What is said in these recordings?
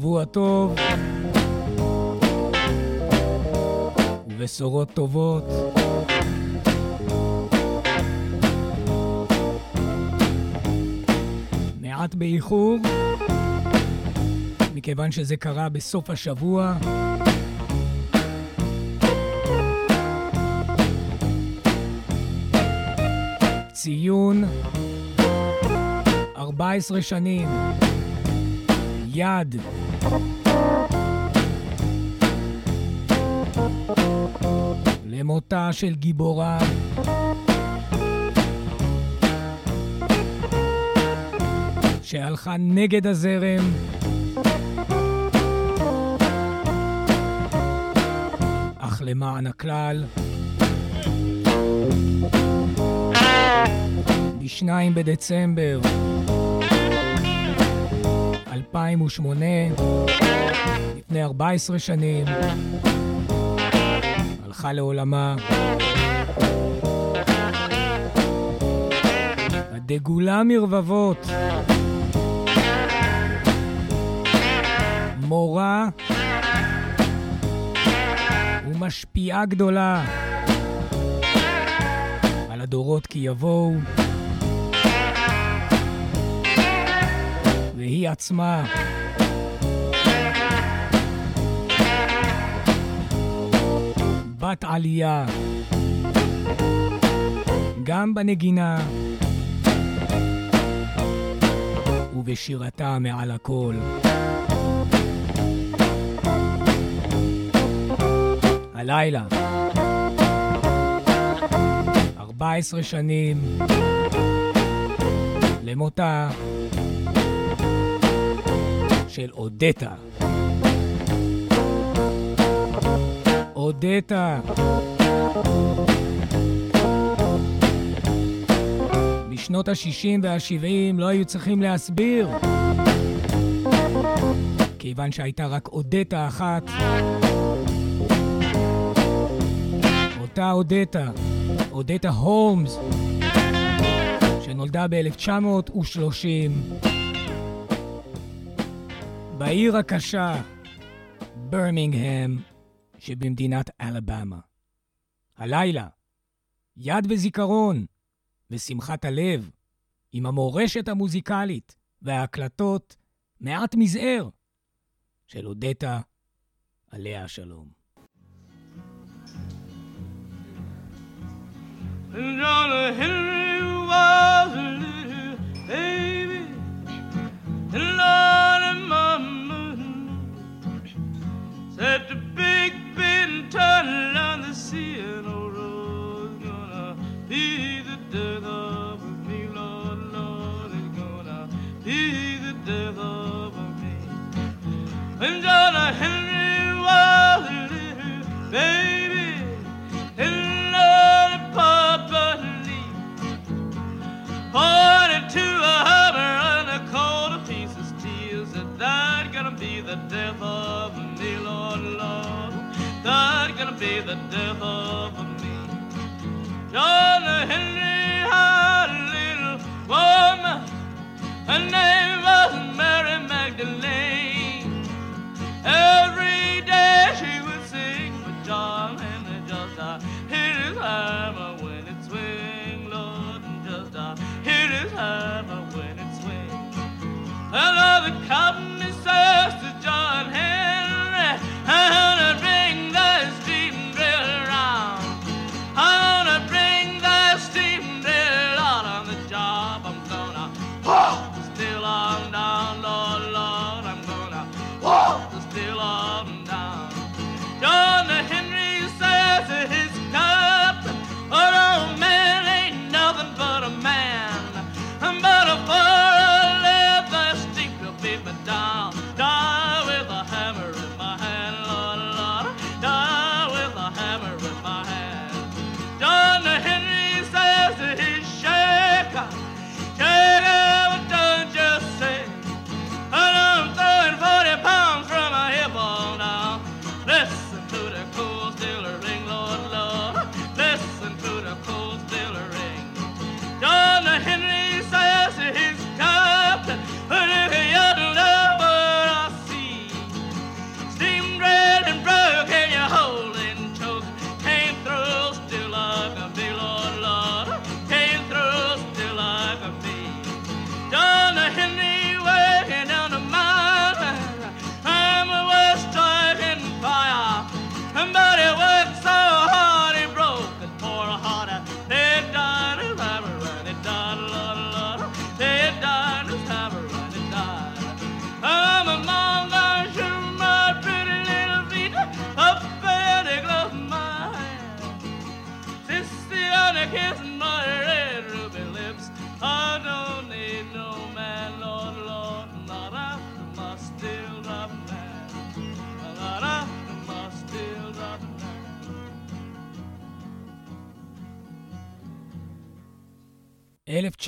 שבוע טוב ובשורות טובות. מעט באיחור, מכיוון שזה קרה בסוף השבוע. ציון 14 שנים. יד. למותה של גיבורה. שהלכה נגד הזרם. אך למען הכלל. ב-2 בדצמבר 2008, לפני 14 שנים, הלכה לעולמה. הדגולה מרבבות. מורה ומשפיעה גדולה על הדורות כי יבואו. והיא עצמה. בת עלייה, גם בנגינה ובשירתה מעל הכל. הלילה, 14 שנים למותה של אודטה. אודטה. בשנות ה-60 וה-70 לא היו צריכים להסביר, כיוון שהייתה רק אודטה אחת. אותה אודטה, אודטה הולמס, שנולדה ב-1930. בעיר הקשה, ברמינגהם שבמדינת אלבמה. הלילה, יד וזיכרון ושמחת הלב, עם המורשת המוזיקלית וההקלטות, מעט מזער של אודטה, עליה השלום. John Henry was a little said the big Ben tunnel on the C&O road gonna be the death of me, Lord, Lord, it's gonna be the death of me. When the death of me. John Henry had a little woman. Her name was Mary Magdalene. Every day she would sing, but John Henry just uh, hit his hammer when it swing, Lord, and just uh, hit his hammer when it swing. The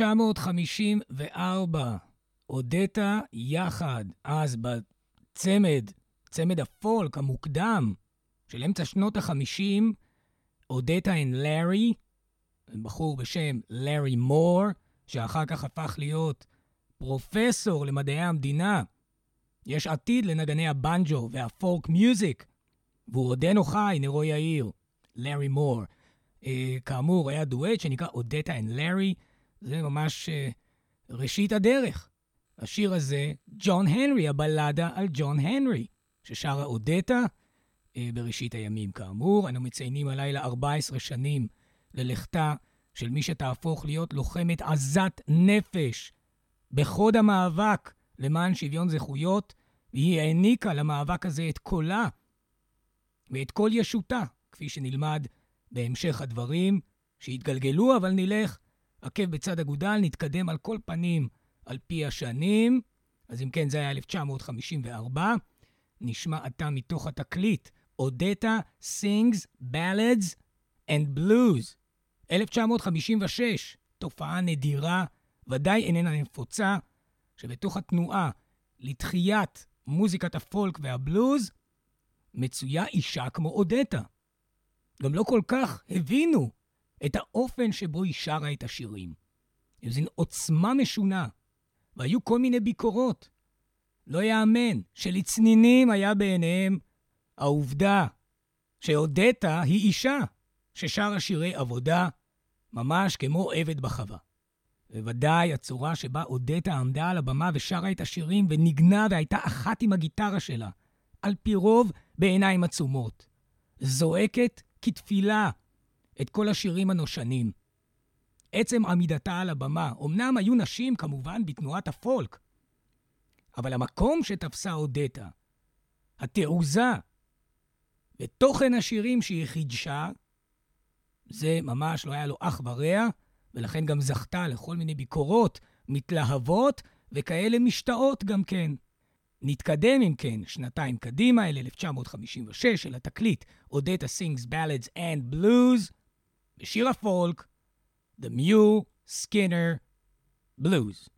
1954, הודית יחד, אז בצמד, צמד הפולק המוקדם של אמצע שנות ה-50, הודית עם לארי, בחור בשם לארי מור, שאחר כך הפך להיות פרופסור למדעי המדינה. יש עתיד לנגני הבנג'ו והפולק מיוזיק, והוא עודנו חי, נרו יאיר, לארי מור. אה, כאמור, היה דואט שנקרא Odetta and Larry, זה ממש אה, ראשית הדרך. השיר הזה, ג'ון הנרי, הבלדה על ג'ון הנרי, ששרה אודטה אה, בראשית הימים. כאמור, אנו מציינים הלילה 14 שנים ללכתה של מי שתהפוך להיות לוחמת עזת נפש בחוד המאבק למען שוויון זכויות, והיא העניקה למאבק הזה את קולה ואת כל ישותה, כפי שנלמד בהמשך הדברים, שהתגלגלו, אבל נלך עקב בצד אגודל, נתקדם על כל פנים על פי השנים. אז אם כן, זה היה 1954. נשמע עתה מתוך התקליט, אודטה sings ballads and blues. 1956, תופעה נדירה, ודאי איננה נפוצה, שבתוך התנועה לתחיית מוזיקת הפולק והבלוז, מצויה אישה כמו אודטה. גם לא כל כך הבינו את האופן שבו היא שרה את השירים. זו עוצמה משונה, והיו כל מיני ביקורות. לא יאמן שלצנינים היה בעיניהם העובדה שאודטה היא אישה ששרה שירי עבודה, ממש כמו עבד בחווה. בוודאי הצורה שבה אודטה עמדה על הבמה ושרה את השירים וניגנה והייתה אחת עם הגיטרה שלה, על פי רוב בעיניים עצומות. זועקת כתפילה את כל השירים הנושנים. עצם עמידתה על הבמה, אמנם היו נשים כמובן בתנועת הפולק, אבל המקום שתפסה אודטה, התעוזה ותוכן השירים שהיא חידשה, זה ממש לא היה לו אח ורע, ולכן גם זכתה לכל מיני ביקורות מתלהבות וכאלה משתאות גם כן. נתקדם אם כן שנתיים קדימה, אל 1956, של התקליט Odetta Sings Ballads and Blues, שירי פולק, the Mule Skinner Blues.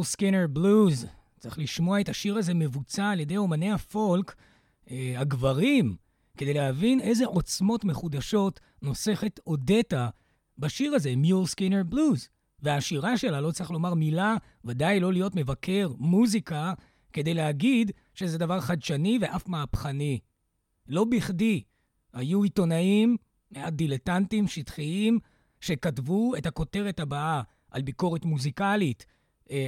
Mule Skinner Blues. צריך לשמוע את השיר הזה מבוצע על ידי אומני הפולק, אה, הגברים, כדי להבין איזה עוצמות מחודשות נוסכת אודטה בשיר הזה, Mule Skinner Blues. והשירה שלה, לא צריך לומר מילה, ודאי לא להיות מבקר מוזיקה, כדי להגיד שזה דבר חדשני ואף מהפכני. לא בכדי היו עיתונאים, מעט דילטנטים, שטחיים, שכתבו את הכותרת הבאה על ביקורת מוזיקלית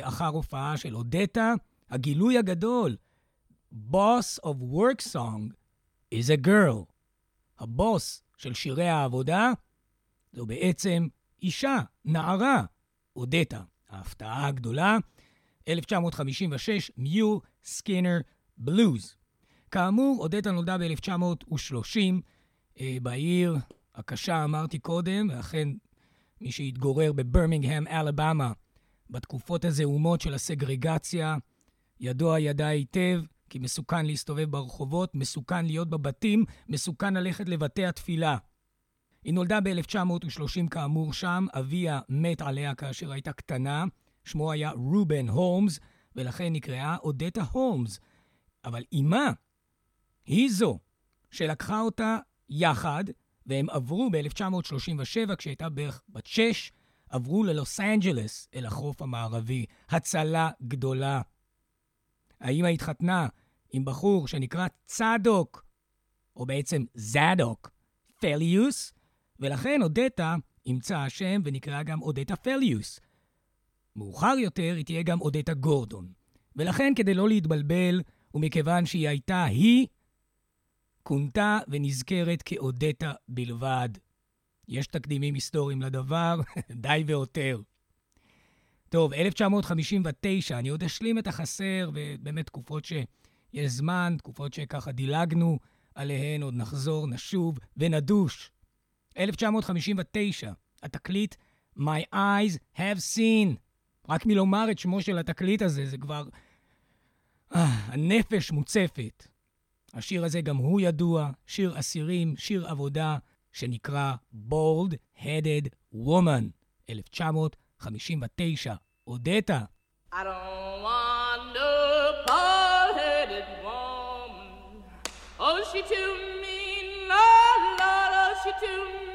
אחר הופעה של אודטה, הגילוי הגדול, Boss of Work Song is a girl. הבוס של שירי העבודה זו בעצם אישה, נערה, אודטה. ההפתעה הגדולה, 1956, מיור סקינר בלוז. כאמור, אודטה נולדה ב-1930 אה, בעיר הקשה, אמרתי קודם, ואכן מי שהתגורר בברמינגהם, אלבמה, בתקופות הזעומות של הסגרגציה, ידוע ידע היטב, כי מסוכן להסתובב ברחובות, מסוכן להיות בבתים, מסוכן ללכת לבתי התפילה. היא נולדה ב-1930 כאמור שם, אביה מת עליה כאשר הייתה קטנה, שמו היה רובן הולמס, ולכן נקראה אודטה הולמס. אבל אמה היא זו שלקחה אותה יחד, והם עברו ב-1937, כשהייתה בערך בת שש, עברו ללוס אנג'לס, אל החוף המערבי. הצלה גדולה. האמא התחתנה עם בחור שנקרא צדוק, או בעצם זדוק, פליוס, ולכן אודטה אימצה השם ונקראה גם אודטה פליוס. מאוחר יותר היא תהיה גם אודטה גורדון. ולכן, כדי לא להתבלבל, ומכיוון שהיא הייתה היא, כונתה ונזכרת כאודטה בלבד. יש תקדימים היסטוריים לדבר, די והותר. טוב, 1959, אני עוד אשלים את החסר, ובאמת תקופות שיש זמן, תקופות שככה דילגנו עליהן, עוד נחזור, נשוב ונדוש. 1959, התקליט My Eyes Have Seen. רק מלומר את שמו של התקליט הזה, זה כבר... אה, הנפש מוצפת. השיר הזה גם הוא ידוע, שיר אסירים, שיר עבודה, שנקרא Bold Headed Woman, 1959. אודטה. I don't want no bald-headed woman. Oh, she too mean, Lord, Lord, oh, she too mean.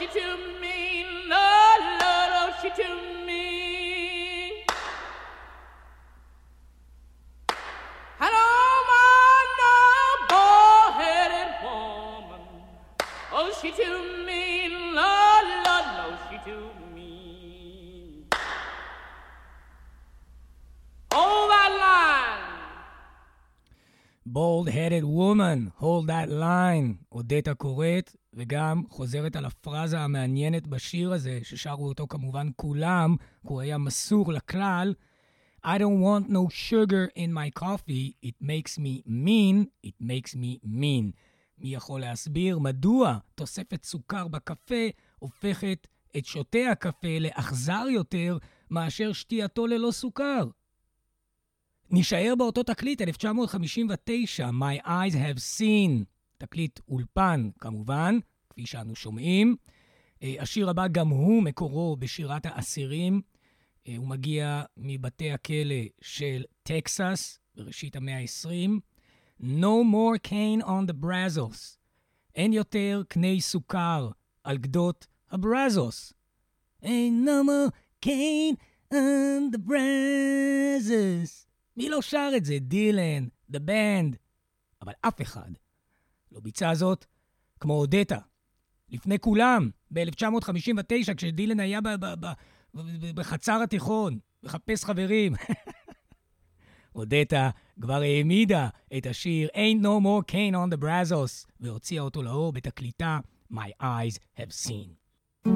She too mean, Lord, Lord, oh, she too mean. I don't want no bald-headed woman. Oh, she too mean. to me. Hold that line. Bold headed woman, hold that line. אודטה קוראת, וגם חוזרת על הפרזה המעניינת בשיר הזה, ששרו אותו כמובן כולם, כי הוא היה מסור לכלל. I don't want no sugar in my coffee, it makes me mean, it makes me mean. מי יכול להסביר מדוע תוספת סוכר בקפה הופכת את שותה הקפה לאכזר יותר מאשר שתייתו ללא סוכר? נישאר באותו תקליט, 1959, My Eyes Have Seen, תקליט אולפן כמובן, כפי שאנו שומעים. אה, השיר הבא גם הוא מקורו בשירת האסירים. אה, הוא מגיע מבתי הכלא של טקסס בראשית המאה ה-20. No more cane on the brazos. אין יותר קני סוכר על גדות הברזוס. Ain't no more cane on the brazos. מי לא שר את זה? דילן, The Band. אבל אף אחד לא ביצע זאת כמו אודטה. לפני כולם, ב-1959, כשדילן היה ב- ב- ב- בחצר התיכון, מחפש חברים. אודטה כבר העמידה את השיר Ain't No More Cane on the Brazos, והוציאה אותו לאור בתקליטה My Eyes Have Seen.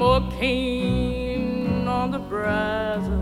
More cane on the brazos.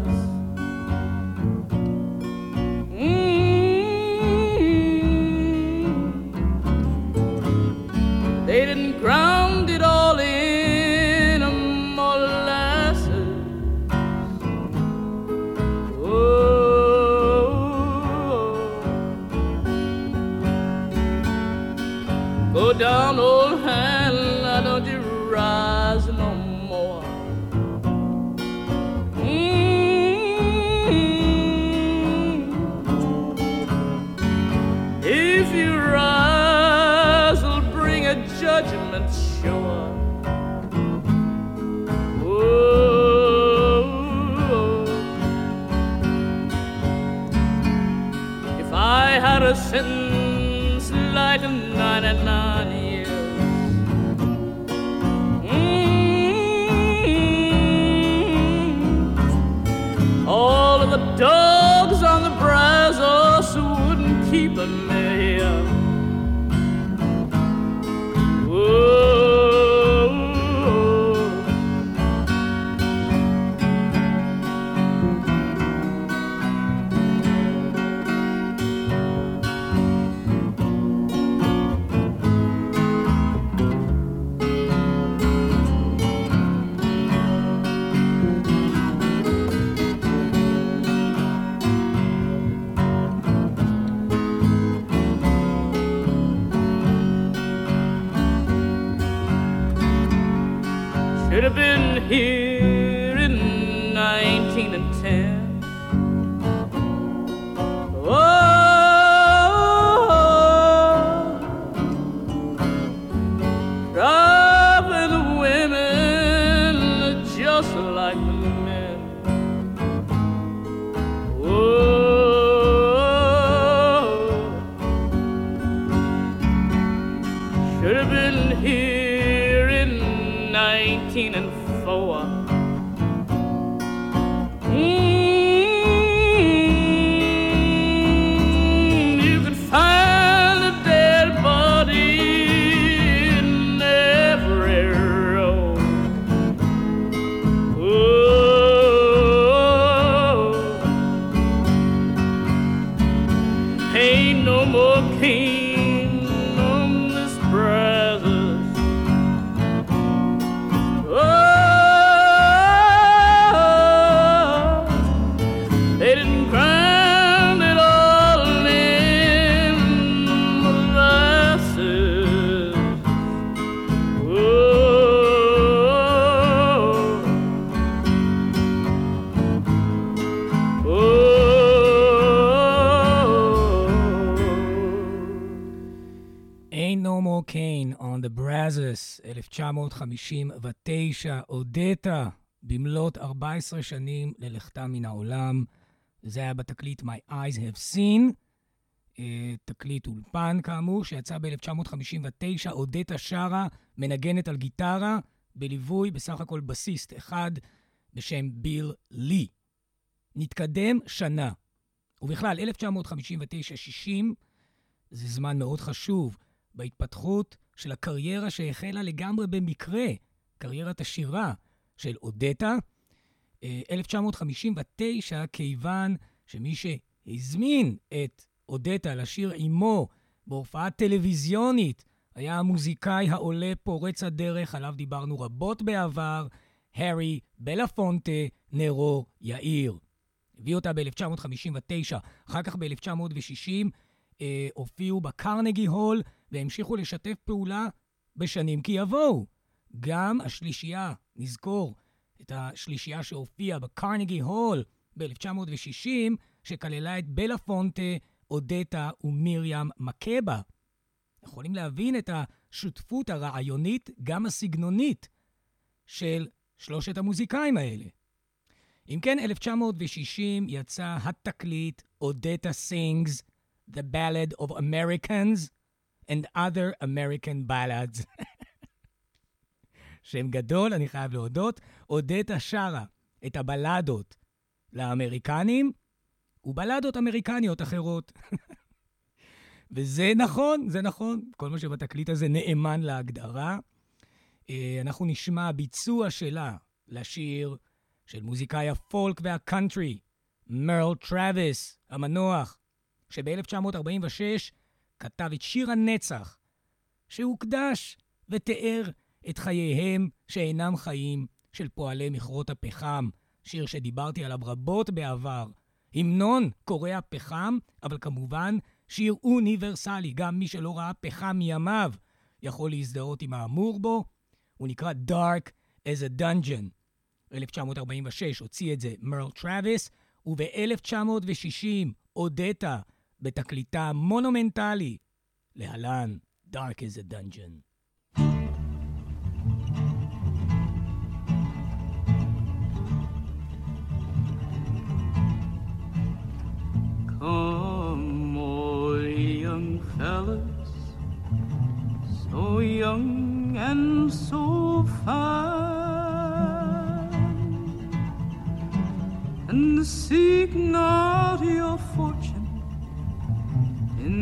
Cocaine on the Brazos, 1959, אודטה, במלאת 14 שנים ללכתה מן העולם. זה היה בתקליט My Eyes Have Seen, אה, תקליט אולפן כאמור, שיצא ב-1959, אודטה שרה, מנגנת על גיטרה, בליווי בסך הכל בסיסט אחד בשם ביל לי. נתקדם שנה. ובכלל, 1959-60 זה זמן מאוד חשוב בהתפתחות של הקריירה שהחלה לגמרי במקרה, קריירת השירה של אודטה. 1959, כיוון שמי שהזמין את אודטה לשיר עמו בהופעה טלוויזיונית היה המוזיקאי העולה פורץ הדרך, עליו דיברנו רבות בעבר, הארי בלפונטה נרו יאיר. הביא אותה ב-1959, אחר כך ב-1960 אה, הופיעו בקרנגי הול והמשיכו לשתף פעולה בשנים כי יבואו. גם השלישייה, נזכור את השלישייה שהופיעה בקרנגי הול ב-1960, שכללה את בלה פונטה, אודטה ומיריאם מקבה. יכולים להבין את השותפות הרעיונית, גם הסגנונית, של שלושת המוזיקאים האלה. אם כן, 1960 יצא התקליט אודטה סינגס, The Ballad of Americans and Other American Ballads. שם גדול, אני חייב להודות. אודטה שרה את הבלדות לאמריקנים ובלדות אמריקניות אחרות. וזה נכון, זה נכון. כל מה שבתקליט הזה נאמן להגדרה. אה, אנחנו נשמע ביצוע שלה לשיר של מוזיקאי הפולק והקאנטרי, מרל טראביס, המנוח, שב-1946 כתב את שיר הנצח, שהוקדש ותיאר את חייהם שאינם חיים של פועלי מכרות הפחם, שיר שדיברתי עליו רבות בעבר. המנון קורא הפחם, אבל כמובן שיר אוניברסלי, גם מי שלא ראה פחם מימיו יכול להזדהות עם האמור בו. הוא נקרא Dark as a Dungeon. 1946 הוציא את זה מרל טראביס, וב-1960 הודתה בתקליטה מונומנטלי, להלן Dark as a Dungeon. Come, all young fellas, so young and so fine, and seek not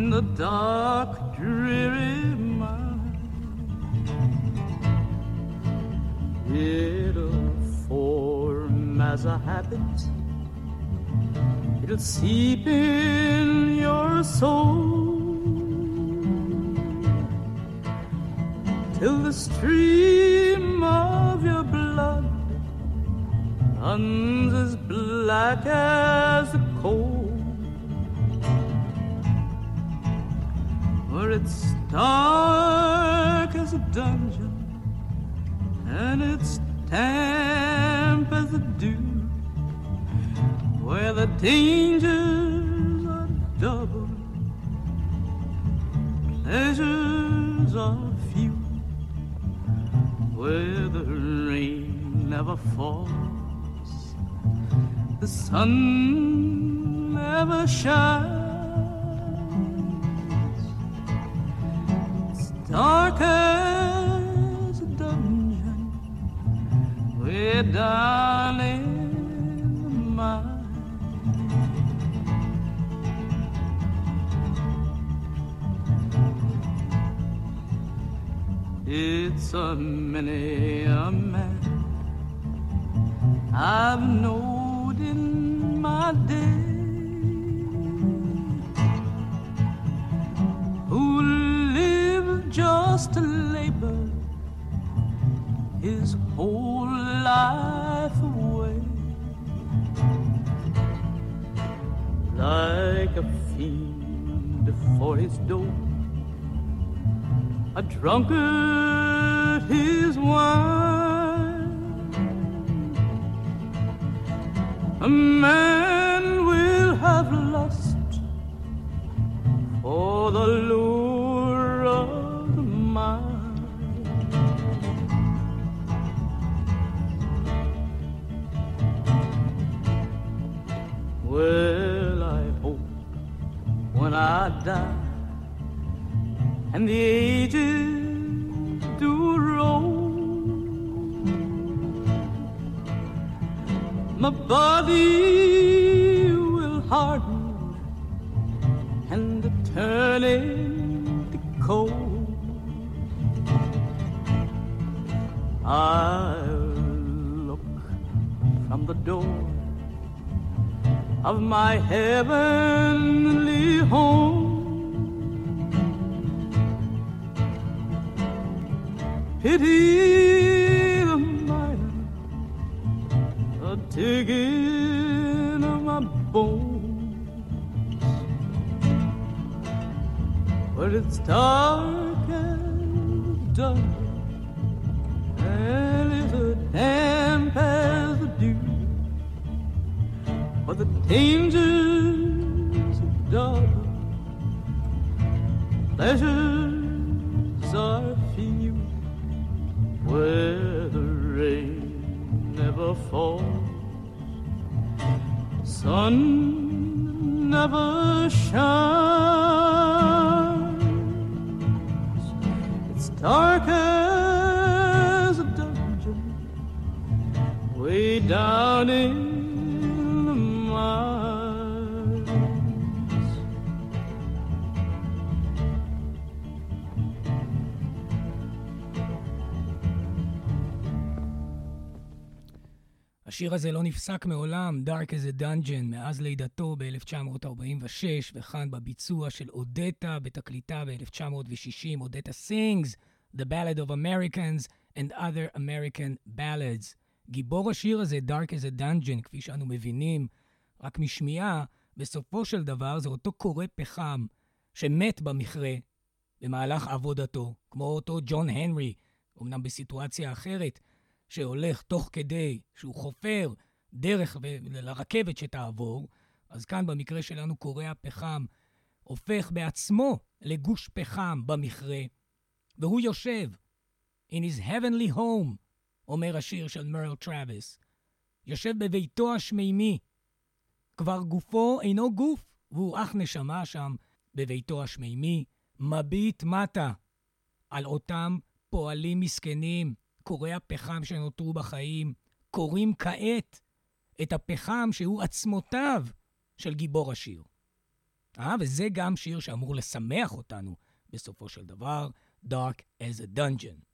in the dark, dreary mind. It'll form as a habit It'll seep in your soul till the stream of your blood runs as black as It's dark as a dungeon and it's damp as the dew where the dangers are double, pleasures are few, where the rain never falls, the sun never shines. Dark as a dungeon, in the mine. It's a many a man I've known in my day to labor his whole life away like a fiend for his dough a drunkard his wine. A man will have lust for the lure Well, I hope when I die. And the ages do roll, my body will harden and turn into cold. I'll look from the door of my heavenly home. Pity the miner, a digging of my bones. But it's dark and dark, dangers dark, pleasures are few. Where the rain never falls, sun never shines. It's dark as a dungeon, way down in השיר הזה לא נפסק מעולם, Dark as a Dungeon, מאז לידתו ב-1946, וכאן בביצוע של אודטה בתקליטה ב-1960, אודטה sings The Ballad of Americans and Other American Ballads. גיבור השיר הזה, Dark as a Dungeon, כפי שאנו מבינים, רק משמיעה, בסופו של דבר זה אותו קורא פחם שמת במכרה במהלך עבודתו, כמו אותו ג'ון הנרי, אמנם בסיטואציה אחרת, שהולך תוך כדי שהוא חופר דרך לרכבת שתעבור, אז כאן במקרה שלנו קורא הפחם הופך בעצמו לגוש פחם במכרה, והוא יושב in his heavenly home, אומר השיר של מרל טראביס, יושב בביתו השמימי. כבר גופו אינו גוף, והוא אך נשמה שם בביתו השמימי, מביט מטה על אותם פועלים מסכנים, קורי הפחם שנותרו בחיים, קוראים כעת את הפחם שהוא עצמותיו של גיבור השיר. אה, וזה גם שיר שאמור לשמח אותנו בסופו של דבר, Dark as a Dungeon.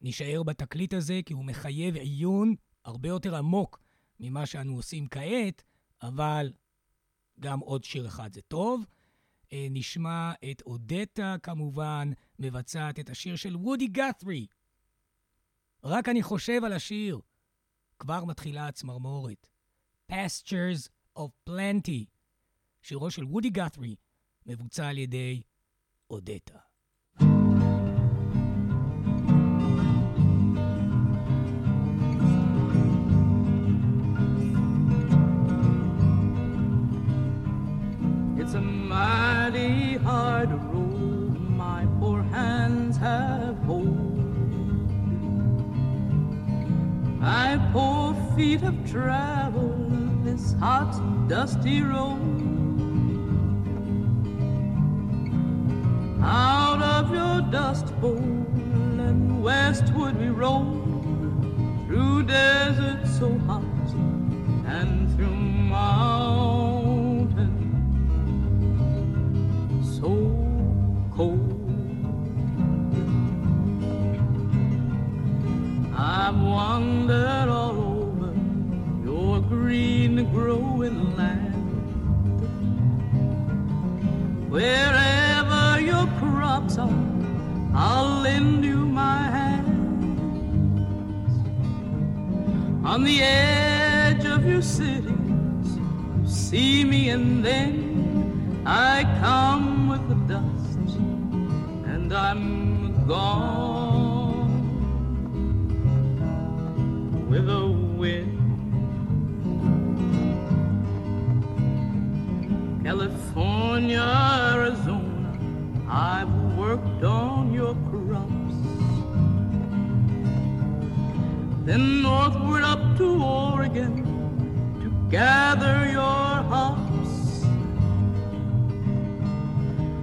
נישאר בתקליט הזה כי הוא מחייב עיון הרבה יותר עמוק ממה שאנו עושים כעת, אבל גם עוד שיר אחד זה טוב. אה, נשמע את אודטה כמובן, מבצעת את השיר של וודי גת'רי. רק אני חושב על השיר, כבר מתחילה הצמרמורת. Pastures of Plenty, שירו של וודי גת'רי, מבוצע על ידי אודטה. It's a mighty hard road feet have traveled this hot, dusty road. Out of your dust bowl and westward we roll through deserts so hot and through mountains so cold. I've wandered growing land. Wherever your crops are, I'll lend you my hands. On the edge of your cities, see me and then I come with the dust and I'm gone with the in Arizona. I've worked on your crops. Then northward up to Oregon to gather your hops.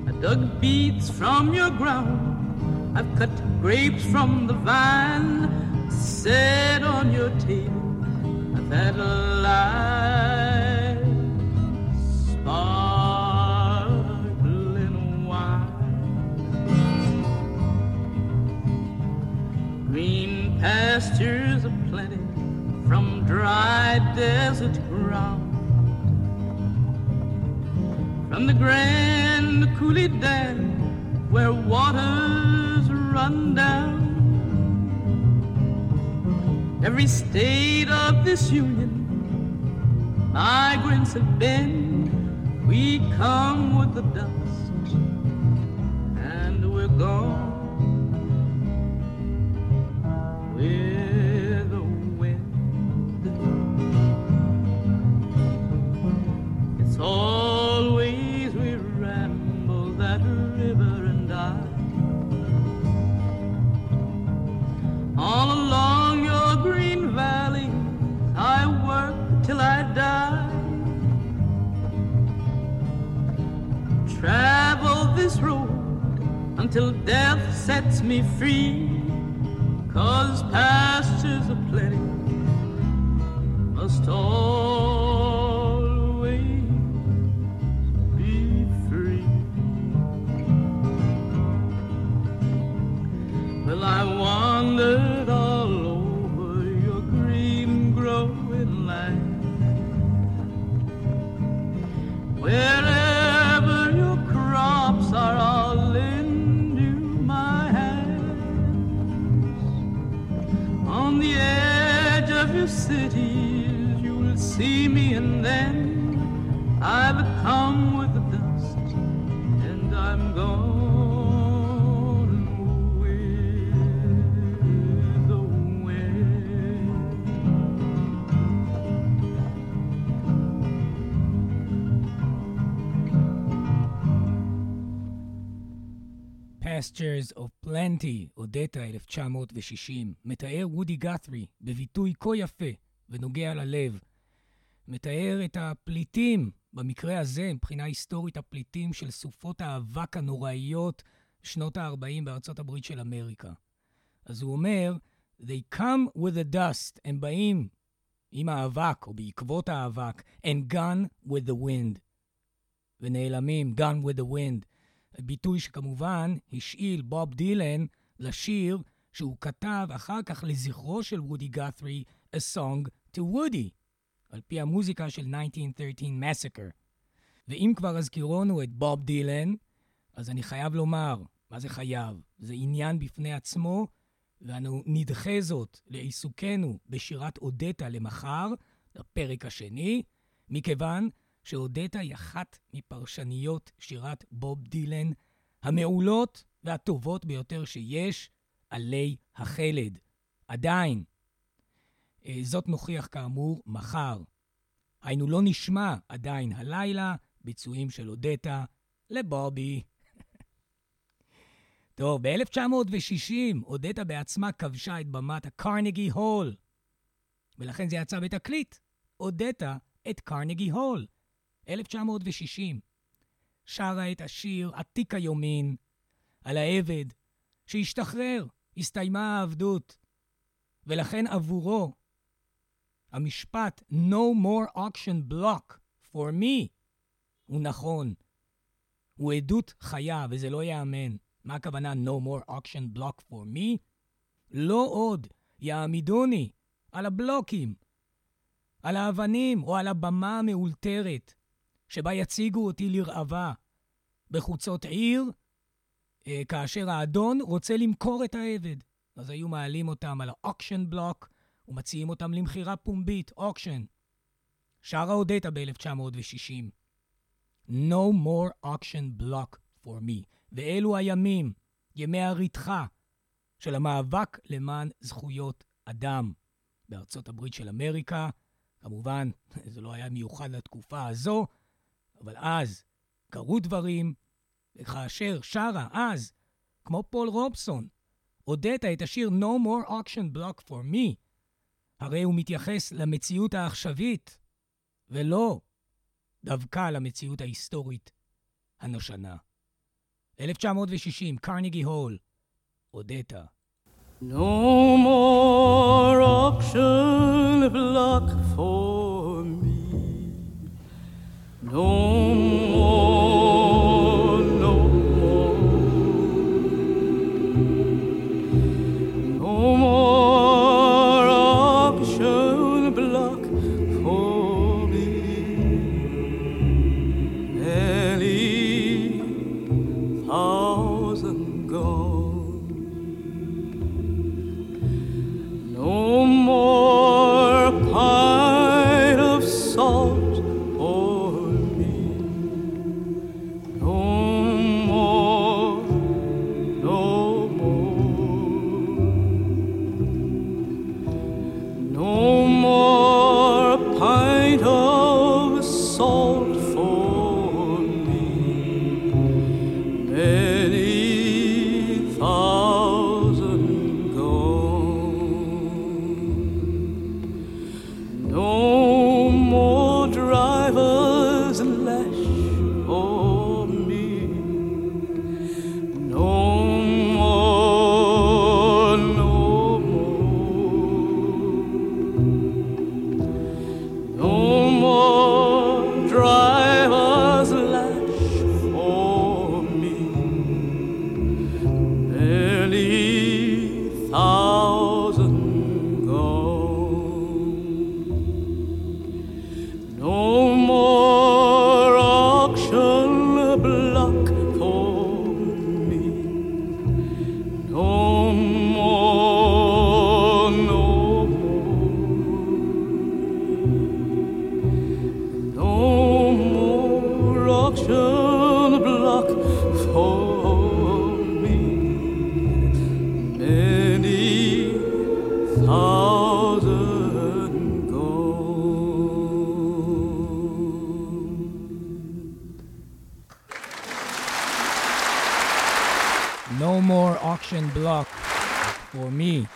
I dug beets from your ground. I've cut grapes from the vine. Set on your table. I've had a life. Desert ground. From the grand coulee dam where waters run down. Every state of this union, migrants have been. We come with the me free. Pastures of Plenty, אודטה 1960, מתאר וודי גת'רי בביטוי כה יפה ונוגע ללב. מתאר את הפליטים, במקרה הזה, מבחינה היסטורית, הפליטים של סופות האבק הנוראיות שנות ה-40 בארצות הברית של אמריקה. אז הוא אומר, They come with the dust, הם באים עם האבק, או בעקבות האבק, and gone with the wind. ונעלמים, gone with the wind. ביטוי שכמובן השאיל בוב דילן לשיר שהוא כתב אחר כך לזכרו של וודי גת'רי, A Song to Woody, על פי המוזיקה של 1913 Massacre. ואם כבר הזכירונו את בוב דילן, אז אני חייב לומר, מה זה חייב? זה עניין בפני עצמו, ואנו נדחה זאת לעיסוקנו בשירת אודטה למחר, לפרק השני, מכיוון שאודטה היא אחת מפרשניות שירת בוב דילן המעולות והטובות ביותר שיש עלי החלד. עדיין. אה, זאת נוכיח כאמור מחר. היינו לא נשמע עדיין הלילה ביצועים של אודטה לבובי. טוב, ב-1960 אודטה בעצמה כבשה את במת הקרנגי הול, ולכן זה יצא בתקליט. אודטה את קרנגי הול. 1960. שרה את השיר עתיק היומין על העבד שהשתחרר, הסתיימה העבדות, ולכן עבורו המשפט No more auction block for me הוא נכון. הוא עדות חיה, וזה לא ייאמן. מה הכוונה No more auction block for me? לא עוד יעמידוני על הבלוקים, על האבנים או על הבמה המאולתרת. שבה יציגו אותי לראווה בחוצות עיר, אה, כאשר האדון רוצה למכור את העבד. אז היו מעלים אותם על ה auction block ומציעים אותם למכירה פומבית, auction. שרה אודטה ב-1960. No more auction block for me. ואלו הימים, ימי הרתחה של המאבק למען זכויות אדם בארצות הברית של אמריקה. כמובן, זה לא היה מיוחד לתקופה הזו, אבל אז קרו דברים, וכאשר שרה אז, כמו פול רובסון, הודית את השיר No More Auction Block for Me, הרי הוא מתייחס למציאות העכשווית, ולא דווקא למציאות ההיסטורית הנושנה. 1960, קרניגי הול, אודטה. No more auction block for me. No more, gone. Block for me.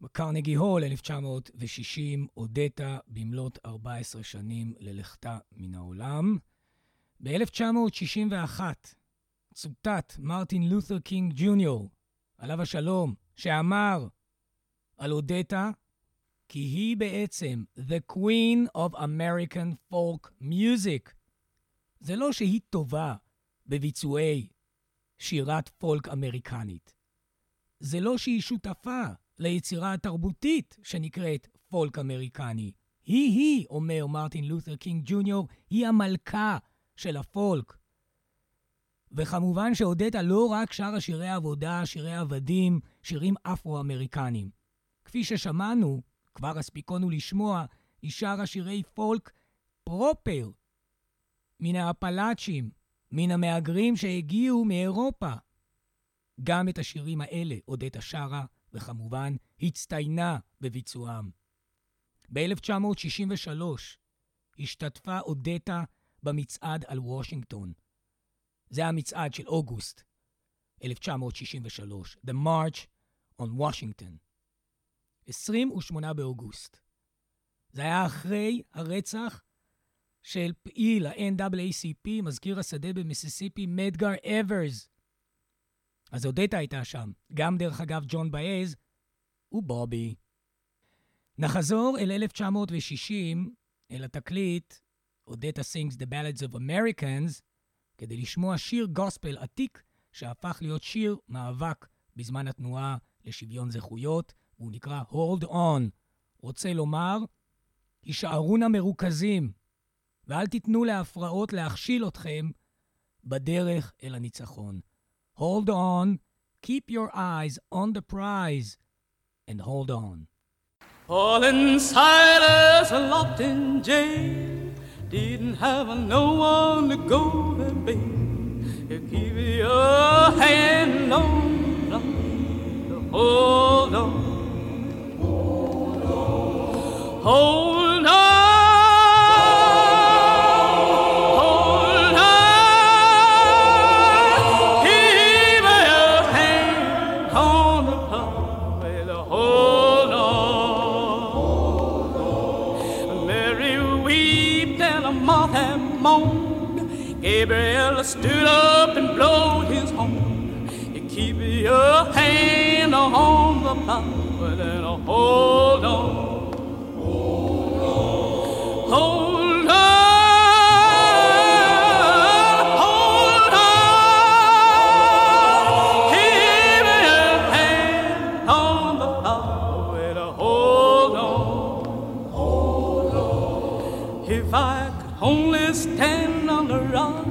בקרנגי הול, 1960, הודתה במלאת 14 שנים ללכתה מן העולם. ב-1961 צוטט מרטין לותר קינג ג'וניור, עליו השלום, שאמר על הודתה כי היא בעצם The Queen of American Folk Music. זה לא שהיא טובה בביצועי שירת פולק אמריקנית. זה לא שהיא שותפה ליצירה התרבותית שנקראת פולק אמריקני. היא-היא, אומר מרטין לותר קינג ג'וניור, היא המלכה של הפולק. וכמובן שאודטה לא רק שרה שירי עבודה, שירי עבדים, שירים אפרו-אמריקנים. כפי ששמענו, כבר הספקנו לשמוע, היא שרה שירי פולק פרופר, מן האפלאצ'ים, מן המהגרים שהגיעו מאירופה. גם את השירים האלה הודתה שרה, וכמובן הצטיינה בביצועם. ב-1963 השתתפה הודתה במצעד על וושינגטון. זה המצעד של אוגוסט 1963, The March on Washington. 28 באוגוסט. זה היה אחרי הרצח של פעיל ה-NAACP, מזכיר השדה במיסיסיפי, מדגר אברס. אז הודתה הייתה שם. גם, דרך אגב, ג'ון באז ובובי. נחזור אל 1960, אל התקליט, הודתה sings The Ballads of Americans, כדי לשמוע שיר גוספל עתיק שהפך להיות שיר מאבק בזמן התנועה לשוויון זכויות, והוא נקרא Hold On. רוצה לומר, הישארו נא מרוכזים, ואל תיתנו להפרעות להכשיל אתכם בדרך אל הניצחון. Hold on, keep your eyes on the prize, and hold on. All insiders are locked in jail. Didn't have no one to go their bail. You keep your hand on the plow. Hold on. Hold on. Hold on. Hold on. Hold on. Hold on. Keep your hand on the plow hold on. Hold on. If I could only stand on the rock,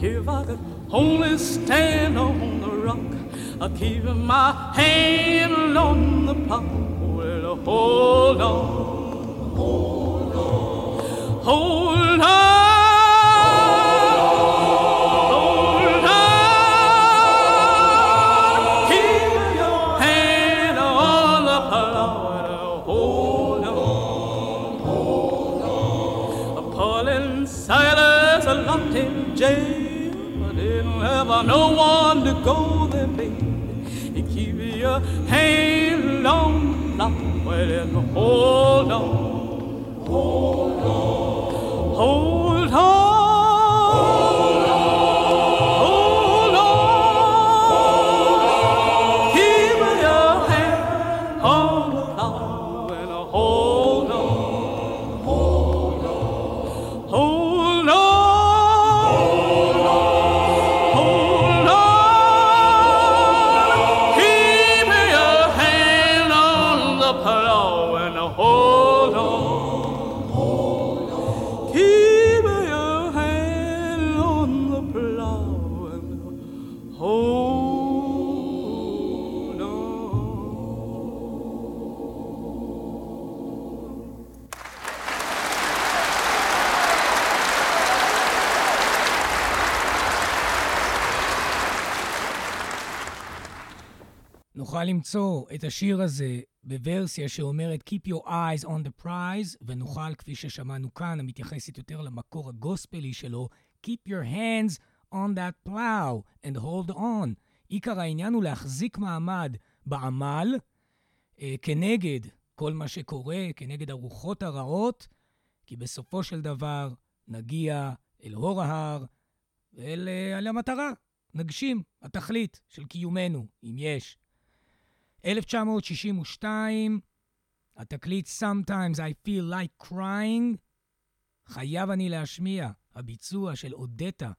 if I could only stand on the rock, I keep my hand on Hold on. Hold on. Hold on. no one to go there, baby. Keep your and holy. Oh, את השיר הזה בוורסיה שאומרת Keep your eyes on the prize, ונוכל, כפי ששמענו כאן, המתייחסת יותר למקור הגוספלי שלו, Keep your hands on that plow and hold on. עיקר העניין הוא להחזיק מעמד בעמל אה, כנגד כל מה שקורה, כנגד הרוחות הרעות, כי בסופו של דבר נגיע אל אור ההר ואל אה, המטרה, נגשים, התכלית של קיומנו, אם יש. 1962, התקליט Sometimes I Feel Like Crying, חייב אני להשמיע, הביצוע של אודטה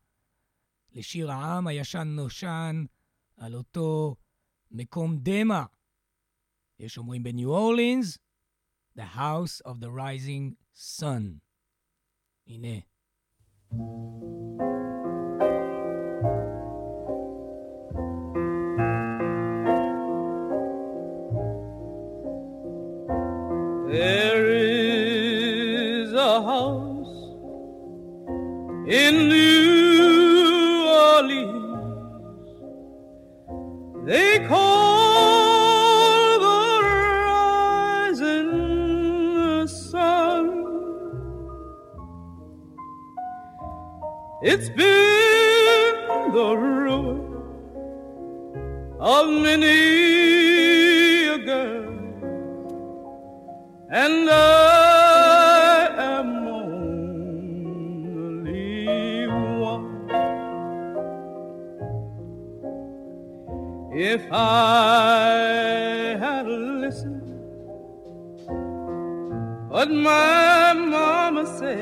לשיר העם הישן נושן על אותו מקום דמע. יש אומרים בניו אורלינס, The House of the Rising Sun. הנה. There is a house in New Orleans. They call the rising sun. It's been the ruin of many a girl and I am only one. If I had listened what my mama said,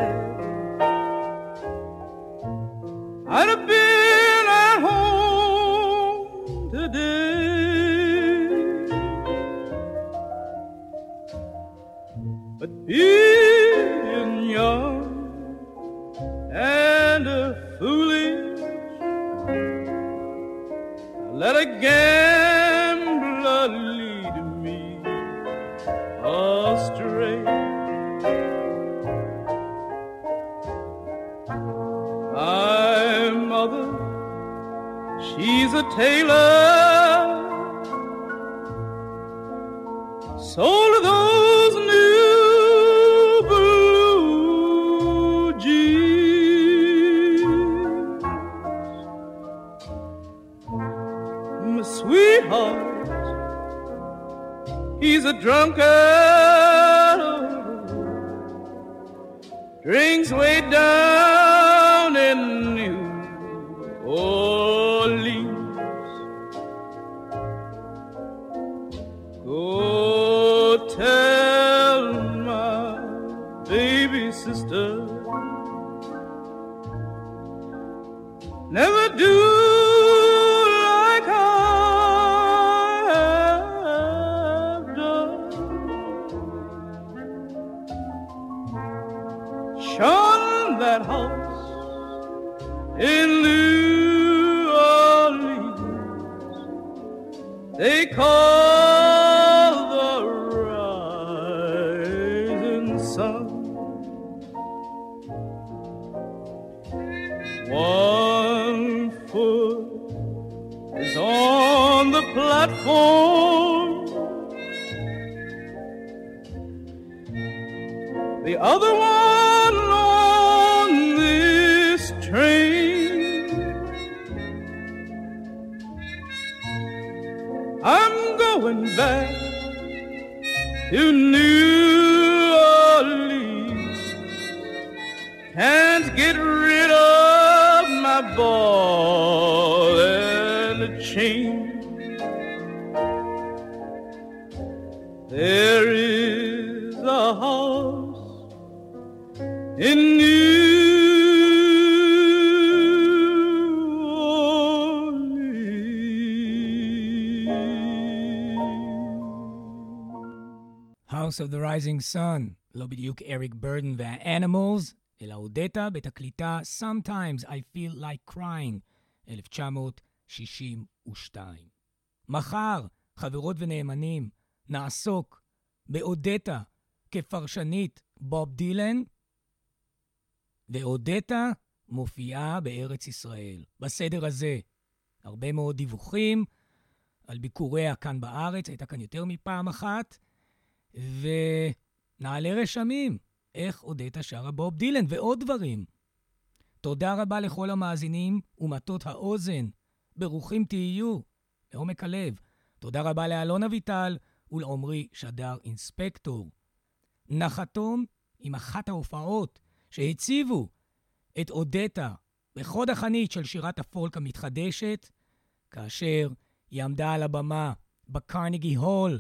I'd have been at home today. Being young and foolish, let a gambler lead me astray. My mother, she's a tailor sold a drunkard, drinks way down in House of the Rising Sun, לא בדיוק אריק ברדן והאנימלס, אלא הודית בתקליטה Sometimes I Feel Like Crying, 1962. מחר, חברות ונאמנים, נעסוק באודטה כפרשנית בוב דילן, ואודטה מופיעה בארץ ישראל, בסדר הזה. הרבה מאוד דיווחים על ביקוריה כאן בארץ, הייתה כאן יותר מפעם אחת, ונעלה רשמים, איך אודטה שרה בוב דילן ועוד דברים. תודה רבה לכל המאזינים ומטות האוזן. ברוכים תהיו, מעומק הלב. תודה רבה לאלון אביטל ולעומרי שדר אינספקטור. נחתום עם אחת ההופעות שהציבו את אודטה בחוד החנית של שירת הפולק המתחדשת, כאשר היא עמדה על הבמה בקרנגי הול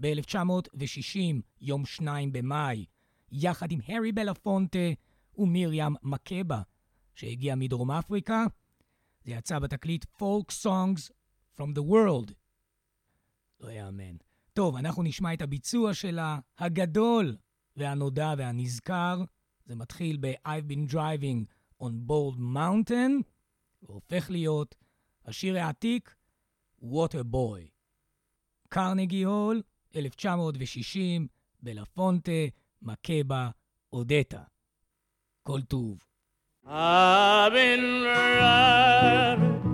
ב-1960, יום 2 במאי, יחד עם הארי בלפונטה ומיריאם מקבה, שהגיע מדרום אפריקה. זה יצא בתקליט Folk Songs from the World. לא יאמן. טוב, אנחנו נשמע את הביצוע שלה, הגדול והנודע והנזכר. זה מתחיל ב-I've been driving on bold mountain, והופך להיות השיר העתיק Water Boy. קרנגי הול, 1960, בלפונטה, מקבה, אודטה. כל טוב. I've been riding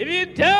If you don't